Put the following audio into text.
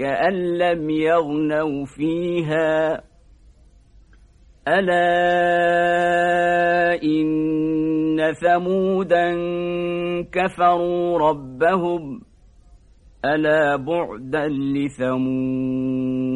كأن لم يغنوا فيها. ألا إن ثمودا كفروا ربهم. ألا بعدا لثمود.